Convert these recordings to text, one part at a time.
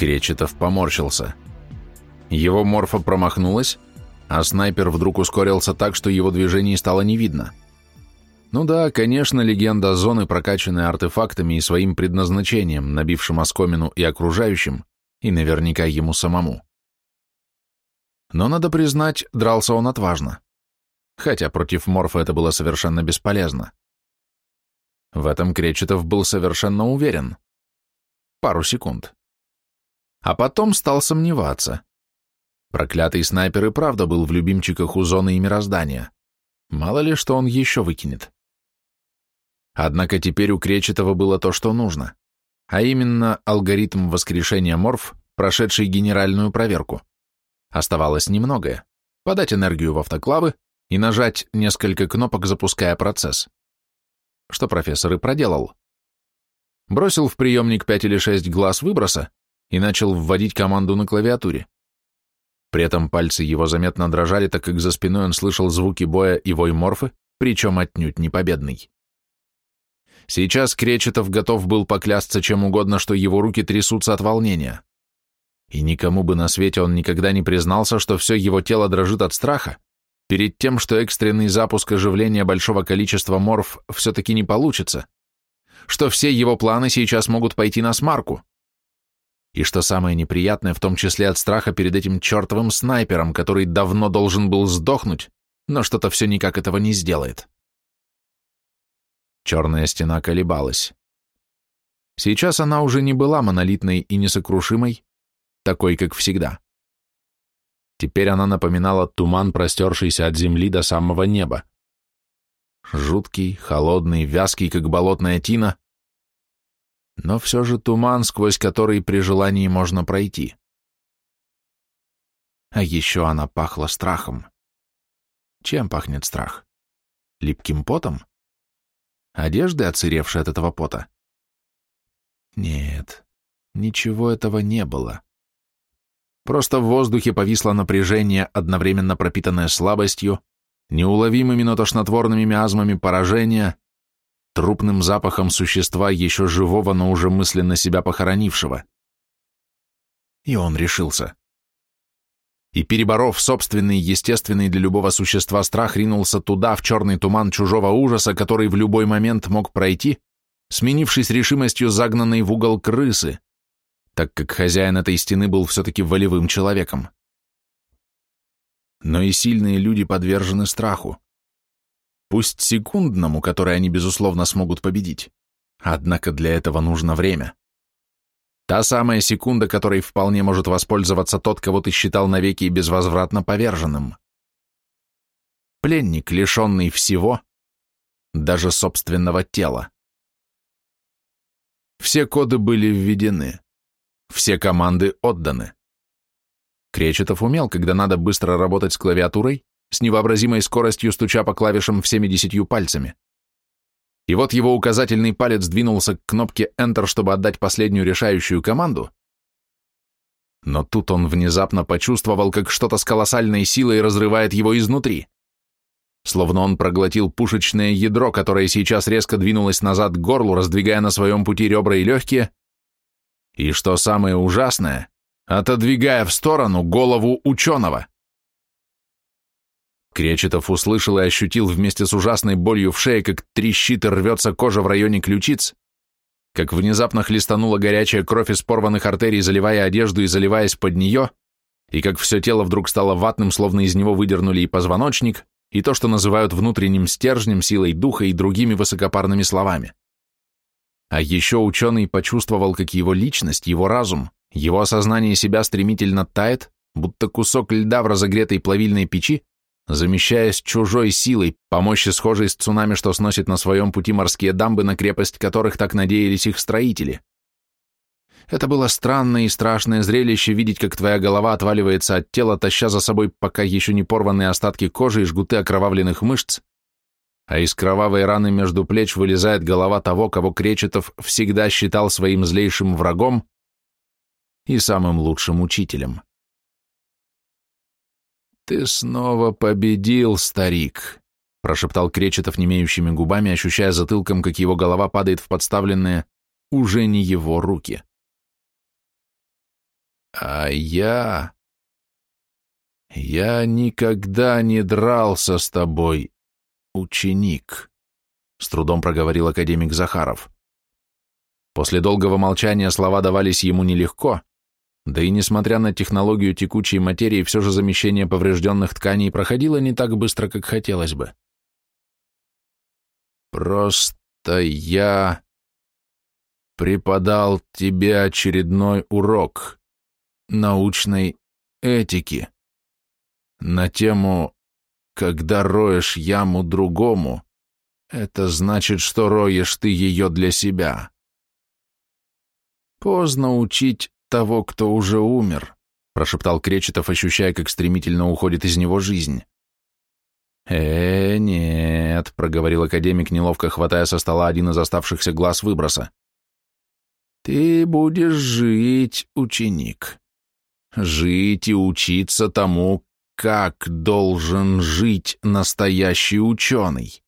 Кречетов поморщился. Его морфа промахнулась, а снайпер вдруг ускорился так, что его движений стало не видно. Ну да, конечно, легенда зоны, прокачанная артефактами и своим предназначением, набившим оскомину и окружающим, и наверняка ему самому. Но, надо признать, дрался он отважно. Хотя против Морфа это было совершенно бесполезно. В этом Кречетов был совершенно уверен. Пару секунд. А потом стал сомневаться. Проклятый снайпер и правда был в любимчиках у зоны и мироздания. Мало ли, что он еще выкинет. Однако теперь у Кречетова было то, что нужно, а именно алгоритм воскрешения морф, прошедший генеральную проверку. Оставалось немногое — подать энергию в автоклавы и нажать несколько кнопок, запуская процесс. Что профессор и проделал. Бросил в приемник 5 или 6 глаз выброса и начал вводить команду на клавиатуре. При этом пальцы его заметно дрожали, так как за спиной он слышал звуки боя и вой морфы, причем отнюдь не победный. Сейчас Кречетов готов был поклясться чем угодно, что его руки трясутся от волнения. И никому бы на свете он никогда не признался, что все его тело дрожит от страха, перед тем, что экстренный запуск оживления большого количества морф все-таки не получится, что все его планы сейчас могут пойти на смарку. И что самое неприятное, в том числе от страха перед этим чертовым снайпером, который давно должен был сдохнуть, но что-то все никак этого не сделает. Черная стена колебалась. Сейчас она уже не была монолитной и несокрушимой, такой, как всегда. Теперь она напоминала туман, простершийся от земли до самого неба. Жуткий, холодный, вязкий, как болотная тина, но все же туман, сквозь который при желании можно пройти. А еще она пахла страхом. Чем пахнет страх? Липким потом? Одежды, отсыревшей от этого пота? Нет, ничего этого не было. Просто в воздухе повисло напряжение, одновременно пропитанное слабостью, неуловимыми, но тошнотворными миазмами поражения, трупным запахом существа, еще живого, но уже мысленно себя похоронившего. И он решился. И, переборов собственный, естественный для любого существа страх, ринулся туда, в черный туман чужого ужаса, который в любой момент мог пройти, сменившись решимостью загнанной в угол крысы, так как хозяин этой стены был все-таки волевым человеком. Но и сильные люди подвержены страху. Пусть секундному, который они, безусловно, смогут победить. Однако для этого нужно время. Та самая секунда, которой вполне может воспользоваться тот, кого ты считал навеки и безвозвратно поверженным. Пленник, лишенный всего, даже собственного тела. Все коды были введены. Все команды отданы. Кречетов умел, когда надо быстро работать с клавиатурой, с невообразимой скоростью стуча по клавишам всеми десятью пальцами. И вот его указательный палец двинулся к кнопке Enter, чтобы отдать последнюю решающую команду. Но тут он внезапно почувствовал, как что-то с колоссальной силой разрывает его изнутри. Словно он проглотил пушечное ядро, которое сейчас резко двинулось назад к горлу, раздвигая на своем пути ребра и легкие, и, что самое ужасное, отодвигая в сторону голову ученого. Кречетов услышал и ощутил вместе с ужасной болью в шее, как трещит и рвется кожа в районе ключиц, как внезапно хлестанула горячая кровь из порванных артерий, заливая одежду и заливаясь под нее, и как все тело вдруг стало ватным, словно из него выдернули и позвоночник, и то, что называют внутренним стержнем, силой духа и другими высокопарными словами. А еще ученый почувствовал, как его личность, его разум, его осознание себя стремительно тает, будто кусок льда в разогретой плавильной печи, замещаясь чужой силой, по мощи схожей с цунами, что сносит на своем пути морские дамбы, на крепость которых так надеялись их строители. Это было странное и страшное зрелище видеть, как твоя голова отваливается от тела, таща за собой пока еще не порванные остатки кожи и жгуты окровавленных мышц, а из кровавой раны между плеч вылезает голова того, кого Кречетов всегда считал своим злейшим врагом и самым лучшим учителем. «Ты снова победил, старик», — прошептал Кречетов немеющими губами, ощущая затылком, как его голова падает в подставленные уже не его руки. А я... Я никогда не дрался с тобой, ученик, с трудом проговорил академик Захаров. После долгого молчания слова давались ему нелегко, да и несмотря на технологию текучей материи, все же замещение поврежденных тканей проходило не так быстро, как хотелось бы. «Просто я преподал тебе очередной урок научной этики на тему «Когда роешь яму другому, это значит, что роешь ты ее для себя». Поздно учить того, кто уже умер», — прошептал Кречетов, ощущая, как стремительно уходит из него жизнь. «Э, нет», — проговорил академик, неловко хватая со стола один из оставшихся глаз выброса. «Ты будешь жить, ученик. Жить и учиться тому, как должен жить настоящий ученый».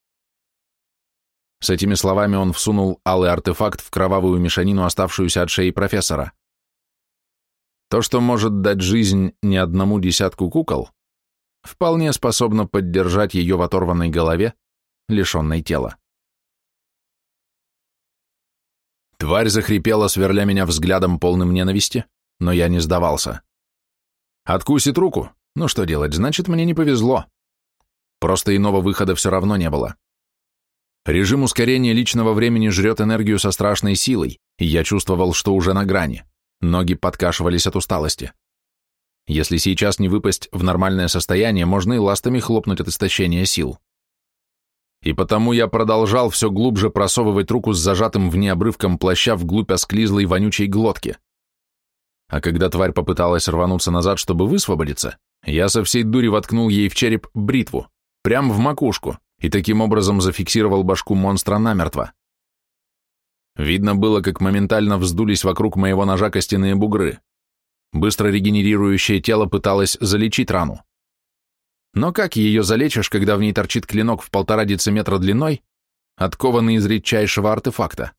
С этими словами он всунул алый артефакт в кровавую мешанину, оставшуюся от шеи профессора. То, что может дать жизнь не одному десятку кукол, вполне способно поддержать ее в оторванной голове, лишенной тела. Тварь захрипела, сверля меня взглядом полным ненависти, но я не сдавался. Откусит руку? Ну что делать, значит, мне не повезло. Просто иного выхода все равно не было. Режим ускорения личного времени жрет энергию со страшной силой, и я чувствовал, что уже на грани. Ноги подкашивались от усталости. Если сейчас не выпасть в нормальное состояние, можно и ластами хлопнуть от истощения сил. И потому я продолжал все глубже просовывать руку с зажатым в ней обрывком плаща вглубь осклизлой вонючей глотки. А когда тварь попыталась рвануться назад, чтобы высвободиться, я со всей дури воткнул ей в череп бритву, прямо в макушку, и таким образом зафиксировал башку монстра намертво. Видно было, как моментально вздулись вокруг моего ножа костяные бугры. Быстро регенерирующее тело пыталось залечить рану. Но как ее залечишь, когда в ней торчит клинок в полтора дециметра длиной, откованный из редчайшего артефакта?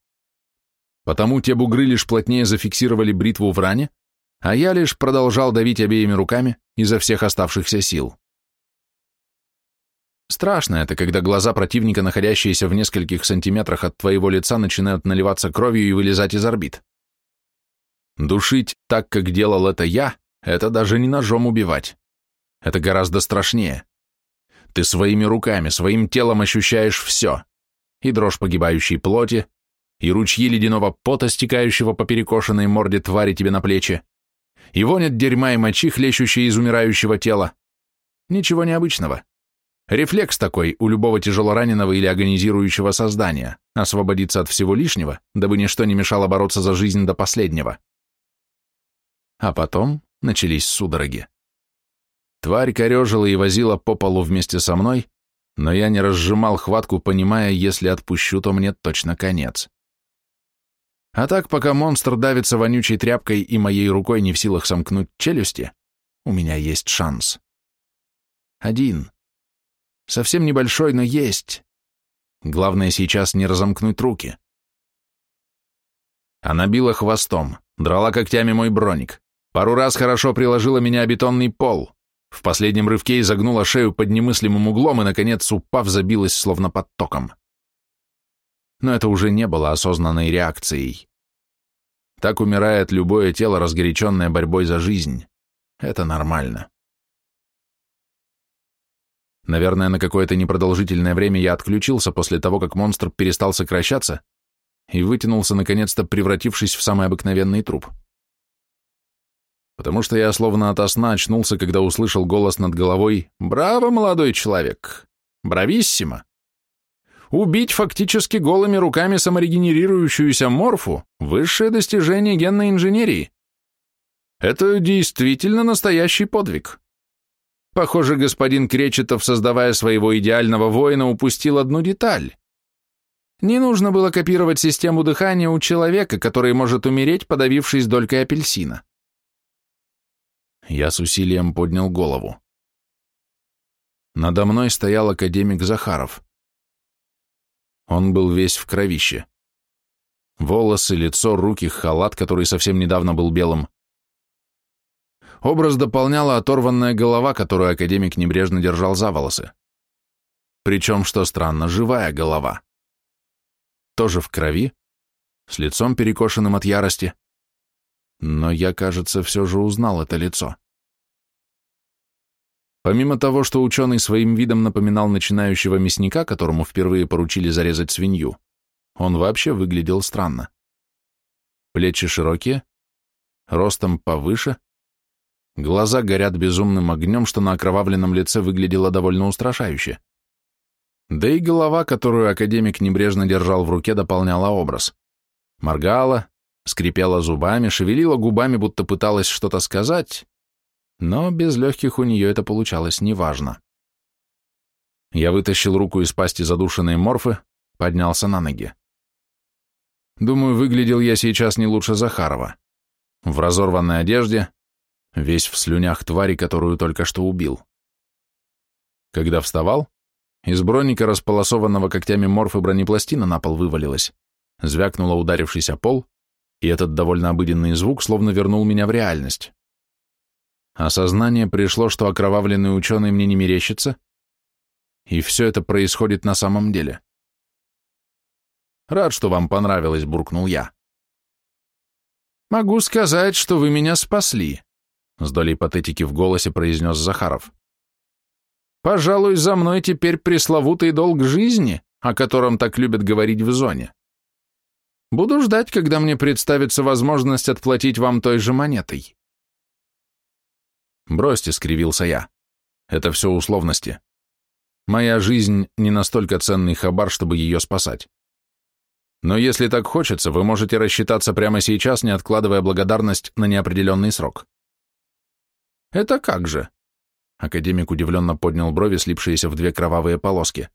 Потому те бугры лишь плотнее зафиксировали бритву в ране, а я лишь продолжал давить обеими руками изо всех оставшихся сил. Страшно это, когда глаза противника, находящиеся в нескольких сантиметрах от твоего лица, начинают наливаться кровью и вылезать из орбит. Душить так, как делал это я, это даже не ножом убивать. Это гораздо страшнее. Ты своими руками, своим телом ощущаешь все. И дрожь погибающей плоти, и ручьи ледяного пота, стекающего по перекошенной морде твари тебе на плечи, и вонят дерьма и мочи, хлещущие из умирающего тела. Ничего необычного. Рефлекс такой у любого тяжелораненого или агонизирующего создания – освободиться от всего лишнего, дабы ничто не мешало бороться за жизнь до последнего. А потом начались судороги. Тварь корежила и возила по полу вместе со мной, но я не разжимал хватку, понимая, если отпущу, то мне точно конец. А так, пока монстр давится вонючей тряпкой и моей рукой не в силах сомкнуть челюсти, у меня есть шанс. Один. Совсем небольшой, но есть. Главное сейчас не разомкнуть руки. Она била хвостом, драла когтями мой броник. Пару раз хорошо приложила меня о бетонный пол. В последнем рывке изогнула шею под немыслимым углом и, наконец, упав, забилась словно под током. Но это уже не было осознанной реакцией. Так умирает любое тело, разгоряченное борьбой за жизнь. Это нормально. Наверное, на какое-то непродолжительное время я отключился после того, как монстр перестал сокращаться и вытянулся, наконец-то превратившись в самый обыкновенный труп. Потому что я словно ото сна очнулся, когда услышал голос над головой «Браво, молодой человек! Брависсимо!» Убить фактически голыми руками саморегенерирующуюся морфу – высшее достижение генной инженерии. Это действительно настоящий подвиг. Похоже, господин Кречетов, создавая своего идеального воина, упустил одну деталь. Не нужно было копировать систему дыхания у человека, который может умереть, подавившись долькой апельсина. Я с усилием поднял голову. Надо мной стоял академик Захаров. Он был весь в кровище. Волосы, лицо, руки, халат, который совсем недавно был белым. Образ дополняла оторванная голова, которую академик небрежно держал за волосы. Причем, что странно, живая голова. Тоже в крови, с лицом перекошенным от ярости. Но я, кажется, все же узнал это лицо. Помимо того, что ученый своим видом напоминал начинающего мясника, которому впервые поручили зарезать свинью, он вообще выглядел странно. Плечи широкие, ростом повыше, глаза горят безумным огнем, что на окровавленном лице выглядело довольно устрашающе. Да и голова, которую академик небрежно держал в руке, дополняла образ. Моргала, скрипела зубами, шевелила губами, будто пыталась что-то сказать, но без легких у нее это получалось неважно. Я вытащил руку из пасти задушенной морфы, поднялся на ноги. Думаю, выглядел я сейчас не лучше Захарова. В разорванной одежде, весь в слюнях твари, которую только что убил. Когда вставал, из броника, располосованного когтями морфы бронепластина, на пол вывалилась, звякнула ударившийся пол, и этот довольно обыденный звук словно вернул меня в реальность. Осознание пришло, что окровавленный ученый мне не мерещится, и все это происходит на самом деле. «Рад, что вам понравилось», — буркнул я. «Могу сказать, что вы меня спасли», — с долей патетики в голосе произнес Захаров. Пожалуй, за мной теперь пресловутый долг жизни, о котором так любят говорить в зоне. Буду ждать, когда мне представится возможность отплатить вам той же монетой. Бросьте, скривился я. Это все условности. Моя жизнь не настолько ценный хабар, чтобы ее спасать. Но если так хочется, вы можете рассчитаться прямо сейчас, не откладывая благодарность на неопределенный срок. Это как же? Академик удивленно поднял брови, слипшиеся в две кровавые полоски.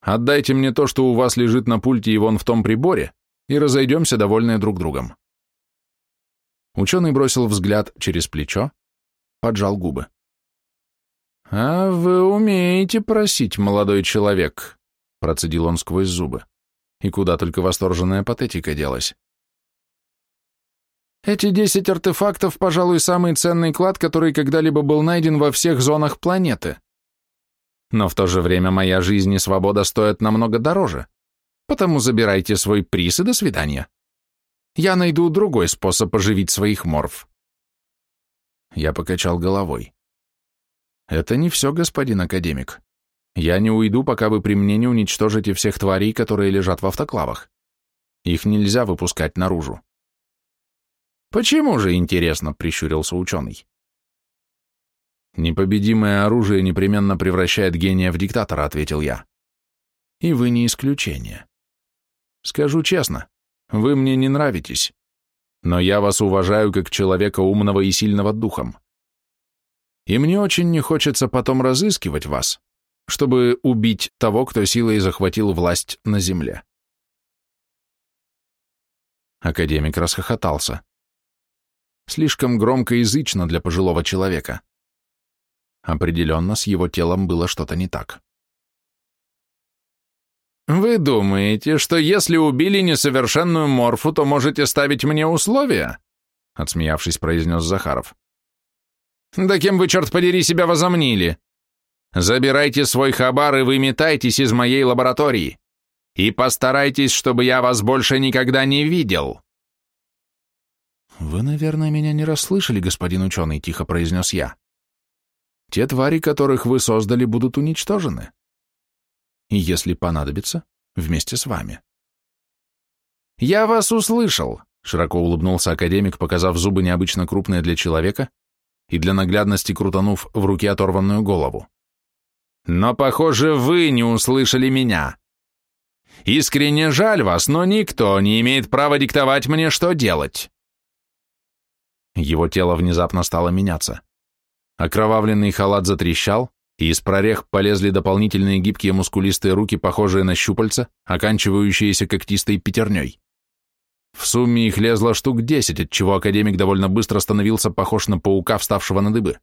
«Отдайте мне то, что у вас лежит на пульте и вон в том приборе, и разойдемся, довольные друг другом». Ученый бросил взгляд через плечо, поджал губы. «А вы умеете просить, молодой человек», — процедил он сквозь зубы. И куда только восторженная патетика делась. Эти десять артефактов, пожалуй, самый ценный клад, который когда-либо был найден во всех зонах планеты. Но в то же время моя жизнь и свобода стоят намного дороже. Потому забирайте свой приз и до свидания. Я найду другой способ оживить своих морф. Я покачал головой. Это не все, господин академик. Я не уйду, пока вы при мне не уничтожите всех тварей, которые лежат в автоклавах. Их нельзя выпускать наружу. «Почему же, интересно?» — прищурился ученый. «Непобедимое оружие непременно превращает гения в диктатора», — ответил я. «И вы не исключение. Скажу честно, вы мне не нравитесь, но я вас уважаю как человека умного и сильного духом. И мне очень не хочется потом разыскивать вас, чтобы убить того, кто силой захватил власть на земле». Академик расхохотался слишком громко язычно для пожилого человека. Определенно, с его телом было что-то не так. «Вы думаете, что если убили несовершенную морфу, то можете ставить мне условия?» Отсмеявшись, произнес Захаров. «Да кем вы, черт подери, себя возомнили? Забирайте свой хабар и выметайтесь из моей лаборатории. И постарайтесь, чтобы я вас больше никогда не видел». «Вы, наверное, меня не расслышали, господин ученый», — тихо произнес я. «Те твари, которых вы создали, будут уничтожены. И если понадобится, вместе с вами». «Я вас услышал», — широко улыбнулся академик, показав зубы необычно крупные для человека и для наглядности крутанув в руке оторванную голову. «Но, похоже, вы не услышали меня. Искренне жаль вас, но никто не имеет права диктовать мне, что делать». Его тело внезапно стало меняться. Окровавленный халат затрещал, и из прорех полезли дополнительные гибкие мускулистые руки, похожие на щупальца, оканчивающиеся когтистой пятерней. В сумме их лезло штук десять, отчего академик довольно быстро становился похож на паука, вставшего на дыбы.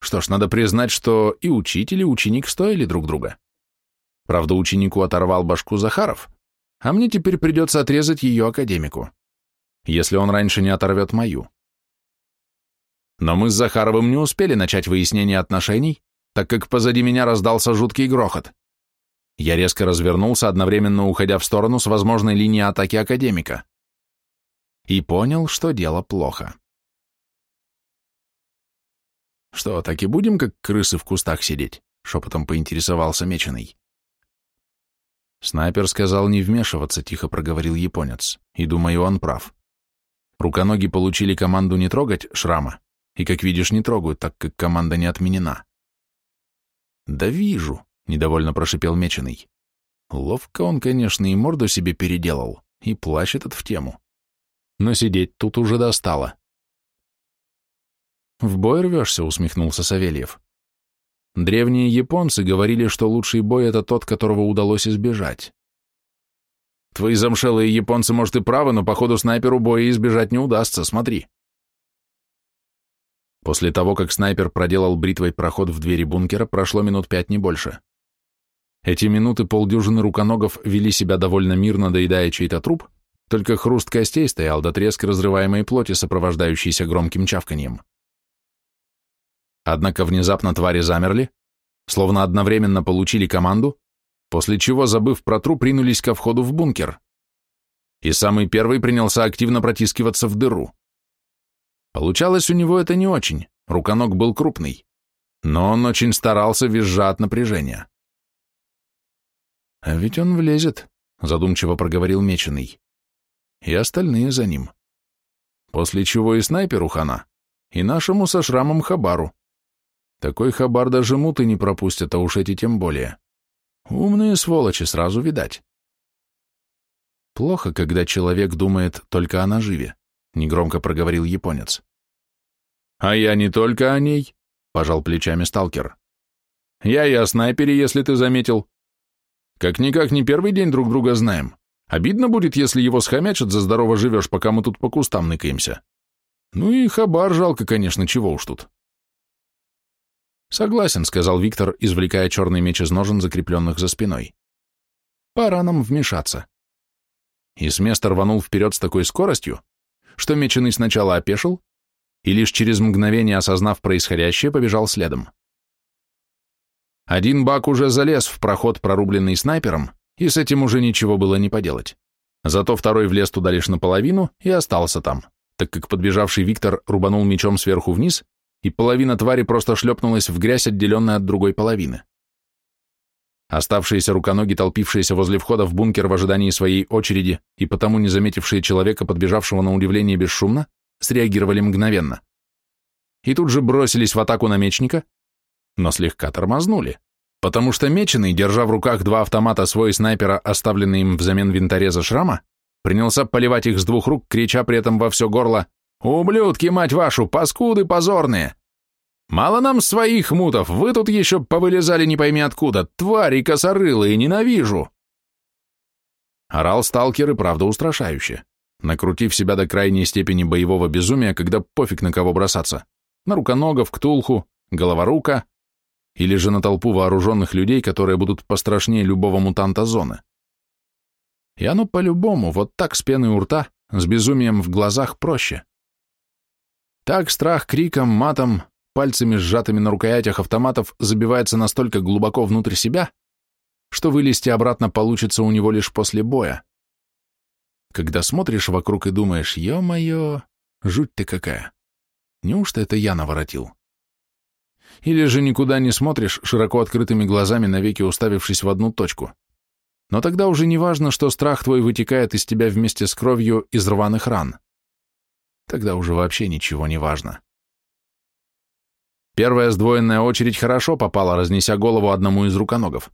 Что ж, надо признать, что и учитель, и ученик стоили друг друга. Правда, ученику оторвал башку Захаров, а мне теперь придется отрезать ее академику если он раньше не оторвет мою. Но мы с Захаровым не успели начать выяснение отношений, так как позади меня раздался жуткий грохот. Я резко развернулся, одновременно уходя в сторону с возможной линии атаки академика. И понял, что дело плохо. «Что, так и будем, как крысы в кустах сидеть?» — шепотом поинтересовался Меченый. Снайпер сказал не вмешиваться, тихо проговорил японец, и думаю, он прав. Руконоги получили команду не трогать шрама, и, как видишь, не трогают, так как команда не отменена. «Да вижу», — недовольно прошипел Меченый. Ловко он, конечно, и морду себе переделал, и плащ этот в тему. Но сидеть тут уже достало. «В бой рвешься?» — усмехнулся Савельев. Древние японцы говорили, что лучший бой — это тот, которого удалось избежать. Твои замшелые японцы, может, и правы, но походу снайперу боя избежать не удастся, смотри. После того, как снайпер проделал бритвой проход в двери бункера, прошло минут пять, не больше. Эти минуты полдюжины руконогов вели себя довольно мирно, доедая чей-то труп, только хруст костей стоял до треска разрываемой плоти, сопровождающейся громким чавканьем. Однако внезапно твари замерли, словно одновременно получили команду, после чего, забыв про труп, ринулись ко входу в бункер. И самый первый принялся активно протискиваться в дыру. Получалось у него это не очень, руконог был крупный, но он очень старался, визжа от напряжения. «А ведь он влезет», — задумчиво проговорил Меченый. «И остальные за ним. После чего и снайперу хана, и нашему со шрамом Хабару. Такой хабар даже муты не пропустят, а уж эти тем более. Умные сволочи, сразу видать. Плохо, когда человек думает только о наживе, негромко проговорил японец. А я не только о ней, пожал плечами сталкер. Я и о снайпере, если ты заметил. Как-никак не первый день друг друга знаем. Обидно будет, если его схомячат за здорово живешь, пока мы тут по кустам ныкаемся. Ну и хабар жалко, конечно, чего уж тут. «Согласен», — сказал Виктор, извлекая черный меч из ножен, закрепленных за спиной. «Пора нам вмешаться». И с места рванул вперед с такой скоростью, что меченый сначала опешил и лишь через мгновение, осознав происходящее, побежал следом. Один бак уже залез в проход, прорубленный снайпером, и с этим уже ничего было не поделать. Зато второй влез туда лишь наполовину и остался там, так как подбежавший Виктор рубанул мечом сверху вниз и половина твари просто шлепнулась в грязь, отделенная от другой половины. Оставшиеся руконоги, толпившиеся возле входа в бункер в ожидании своей очереди и потому не заметившие человека, подбежавшего на удивление бесшумно, среагировали мгновенно. И тут же бросились в атаку на мечника, но слегка тормознули, потому что меченый, держа в руках два автомата свой снайпера, оставленный им взамен винтореза шрама, принялся поливать их с двух рук, крича при этом во все горло «Ублюдки, мать вашу, паскуды позорные! Мало нам своих мутов, вы тут еще повылезали не пойми откуда, твари косорылые, ненавижу!» Орал сталкер и правда устрашающе, накрутив себя до крайней степени боевого безумия, когда пофиг на кого бросаться, на руконогов, ктулху, головорука или же на толпу вооруженных людей, которые будут пострашнее любого мутанта зоны. И оно по-любому, вот так с пеной у рта, с безумием в глазах проще. Так страх криком, матом, пальцами сжатыми на рукоятях автоматов забивается настолько глубоко внутрь себя, что вылезти обратно получится у него лишь после боя. Когда смотришь вокруг и думаешь, ё-моё, жуть ты какая, неужто это я наворотил? Или же никуда не смотришь, широко открытыми глазами, навеки уставившись в одну точку. Но тогда уже не важно, что страх твой вытекает из тебя вместе с кровью из рваных ран. Тогда уже вообще ничего не важно. Первая сдвоенная очередь хорошо попала, разнеся голову одному из руконогов.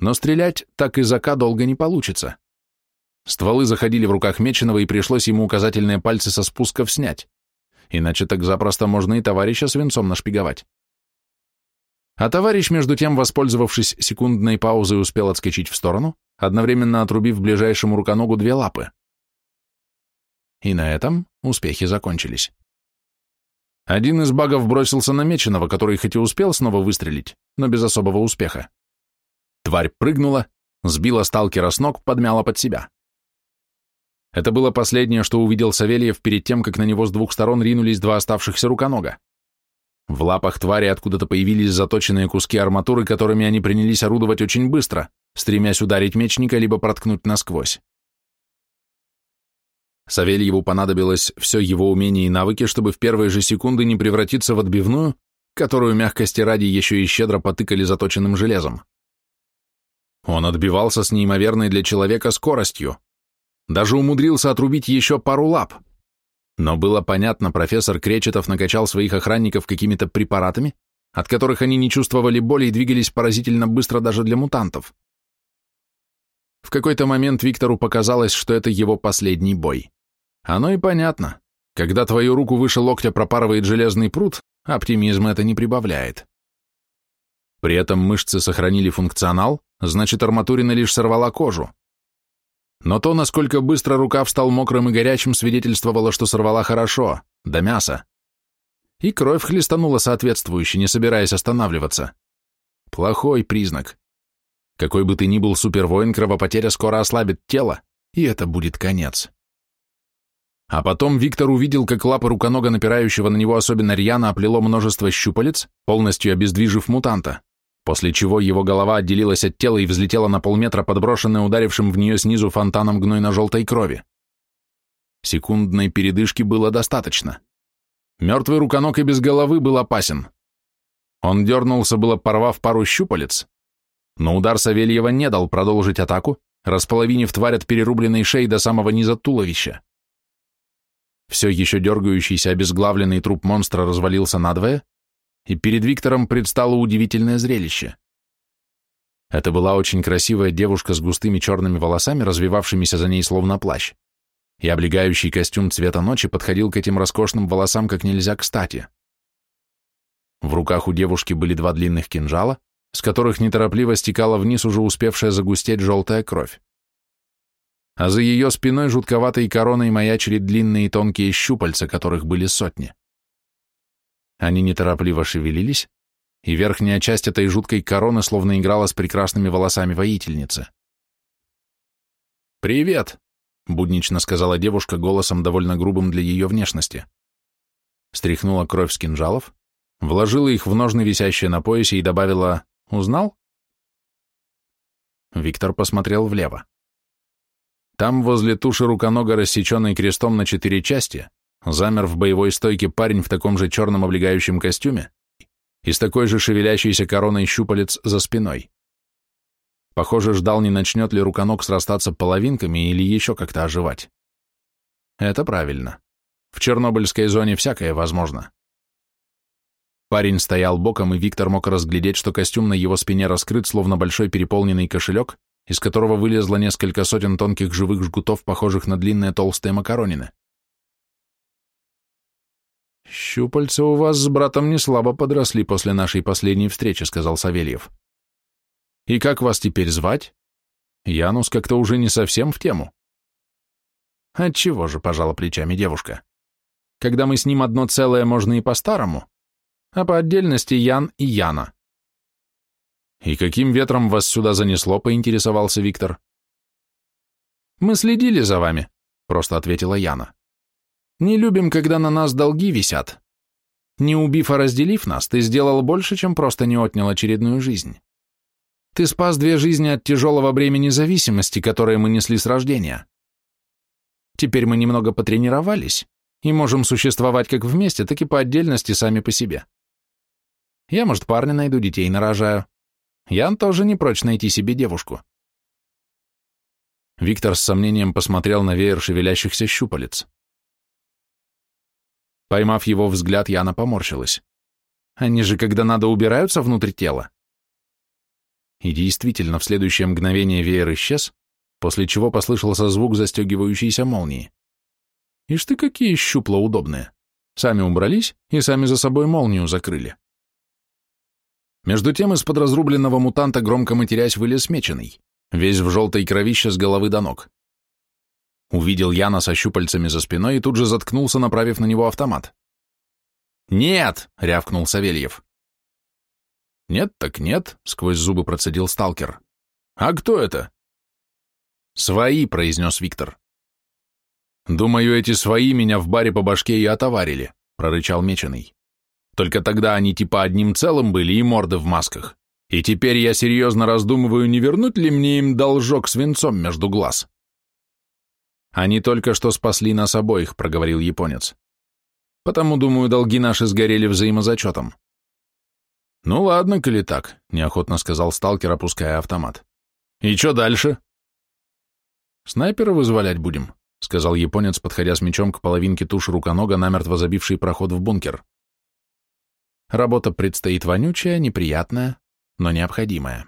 Но стрелять так из ока долго не получится. Стволы заходили в руках Меченого, и пришлось ему указательные пальцы со спусков снять. Иначе так запросто можно и товарища свинцом нашпиговать. А товарищ, между тем, воспользовавшись секундной паузой, успел отскочить в сторону, одновременно отрубив ближайшему руконогу две лапы. И на этом успехи закончились. Один из багов бросился на Меченого, который хоть и успел снова выстрелить, но без особого успеха. Тварь прыгнула, сбила сталкера с ног, подмяла под себя. Это было последнее, что увидел Савельев перед тем, как на него с двух сторон ринулись два оставшихся руконога. В лапах твари откуда-то появились заточенные куски арматуры, которыми они принялись орудовать очень быстро, стремясь ударить мечника либо проткнуть насквозь. Савельеву понадобилось все его умение и навыки, чтобы в первые же секунды не превратиться в отбивную, которую мягкости ради еще и щедро потыкали заточенным железом. Он отбивался с неимоверной для человека скоростью. Даже умудрился отрубить еще пару лап. Но было понятно, профессор Кречетов накачал своих охранников какими-то препаратами, от которых они не чувствовали боли и двигались поразительно быстро даже для мутантов. В какой-то момент Виктору показалось, что это его последний бой. Оно и понятно. Когда твою руку выше локтя пропарывает железный пруд, оптимизм это не прибавляет. При этом мышцы сохранили функционал, значит арматурина лишь сорвала кожу. Но то, насколько быстро рукав стал мокрым и горячим, свидетельствовало, что сорвала хорошо, до мяса. И кровь хлестанула соответствующе, не собираясь останавливаться. Плохой признак. Какой бы ты ни был супервоин, кровопотеря скоро ослабит тело, и это будет конец. А потом Виктор увидел, как лапы руконога, напирающего на него особенно рьяно, оплело множество щупалец, полностью обездвижив мутанта после чего его голова отделилась от тела и взлетела на полметра, подброшенная ударившим в нее снизу фонтаном гнойно-желтой крови. Секундной передышки было достаточно. Мертвый руконок и без головы был опасен. Он дернулся, было порвав пару щупалец, но удар Савельева не дал продолжить атаку, располовинив тварь от перерубленной шеи до самого низа туловища. Все еще дергающийся обезглавленный труп монстра развалился надвое, и перед Виктором предстало удивительное зрелище. Это была очень красивая девушка с густыми черными волосами, развивавшимися за ней словно плащ, и облегающий костюм цвета ночи подходил к этим роскошным волосам как нельзя кстати. В руках у девушки были два длинных кинжала, с которых неторопливо стекала вниз уже успевшая загустеть желтая кровь. А за ее спиной жутковатой короной маячили длинные тонкие щупальца, которых были сотни. Они неторопливо шевелились, и верхняя часть этой жуткой короны словно играла с прекрасными волосами воительницы. «Привет!» — буднично сказала девушка голосом, довольно грубым для ее внешности. Стряхнула кровь с кинжалов, вложила их в ножны, висящие на поясе, и добавила «Узнал?» Виктор посмотрел влево. Там, возле туши руконога, рассеченной крестом на четыре части, замер в боевой стойке парень в таком же черном облегающем костюме и с такой же шевелящейся короной щупалец за спиной. Похоже, ждал, не начнет ли руконог срастаться половинками или еще как-то оживать. Это правильно. В Чернобыльской зоне всякое возможно. Парень стоял боком, и Виктор мог разглядеть, что костюм на его спине раскрыт, словно большой переполненный кошелек, из которого вылезло несколько сотен тонких живых жгутов, похожих на длинные толстые макаронины. «Щупальца у вас с братом не слабо подросли после нашей последней встречи», — сказал Савельев. «И как вас теперь звать? Янус как-то уже не совсем в тему». «Отчего же», — пожала плечами девушка. «Когда мы с ним одно целое, можно и по-старому, а по отдельности Ян и Яна». «И каким ветром вас сюда занесло?» — поинтересовался Виктор. «Мы следили за вами», — просто ответила Яна. Не любим, когда на нас долги висят. Не убив, а разделив нас, ты сделал больше, чем просто не отнял очередную жизнь. Ты спас две жизни от тяжелого бремени зависимости, которое мы несли с рождения. Теперь мы немного потренировались и можем существовать как вместе, так и по отдельности сами по себе. Я, может, парня найду, детей нарожаю. Ян тоже не прочь найти себе девушку. Виктор с сомнением посмотрел на веер шевелящихся щупалец. Поймав его взгляд, Яна поморщилась. Они же, когда надо, убираются внутрь тела. И действительно, в следующее мгновение веер исчез, после чего послышался звук застегивающейся молнии. Ишь ты, какие щупла удобные. Сами убрались и сами за собой молнию закрыли. Между тем из-под разрубленного мутанта, громко матерясь, вылез меченый, весь в желтой кровище с головы до ног. Увидел Яна со щупальцами за спиной и тут же заткнулся, направив на него автомат. «Нет!» — рявкнул Савельев. «Нет так нет», — сквозь зубы процедил сталкер. «А кто это?» «Свои», — произнес Виктор. Думаю, эти свои меня в баре по башке и отоварили, прорычал Меченый. Только тогда они типа одним целым были и морды в масках. И теперь я серьезно раздумываю, не вернуть ли мне им должок свинцом между глаз. Они только что спасли нас обоих, проговорил японец. Потому, думаю, долги наши сгорели взаимозачетом. Ну ладно, коли так, неохотно сказал сталкер, опуская автомат. И что дальше? Снайпера вызволять будем, сказал японец, подходя с мечом к половинке туши руконога, намертво забивший проход в бункер. Работа предстоит вонючая, неприятная, но необходимая.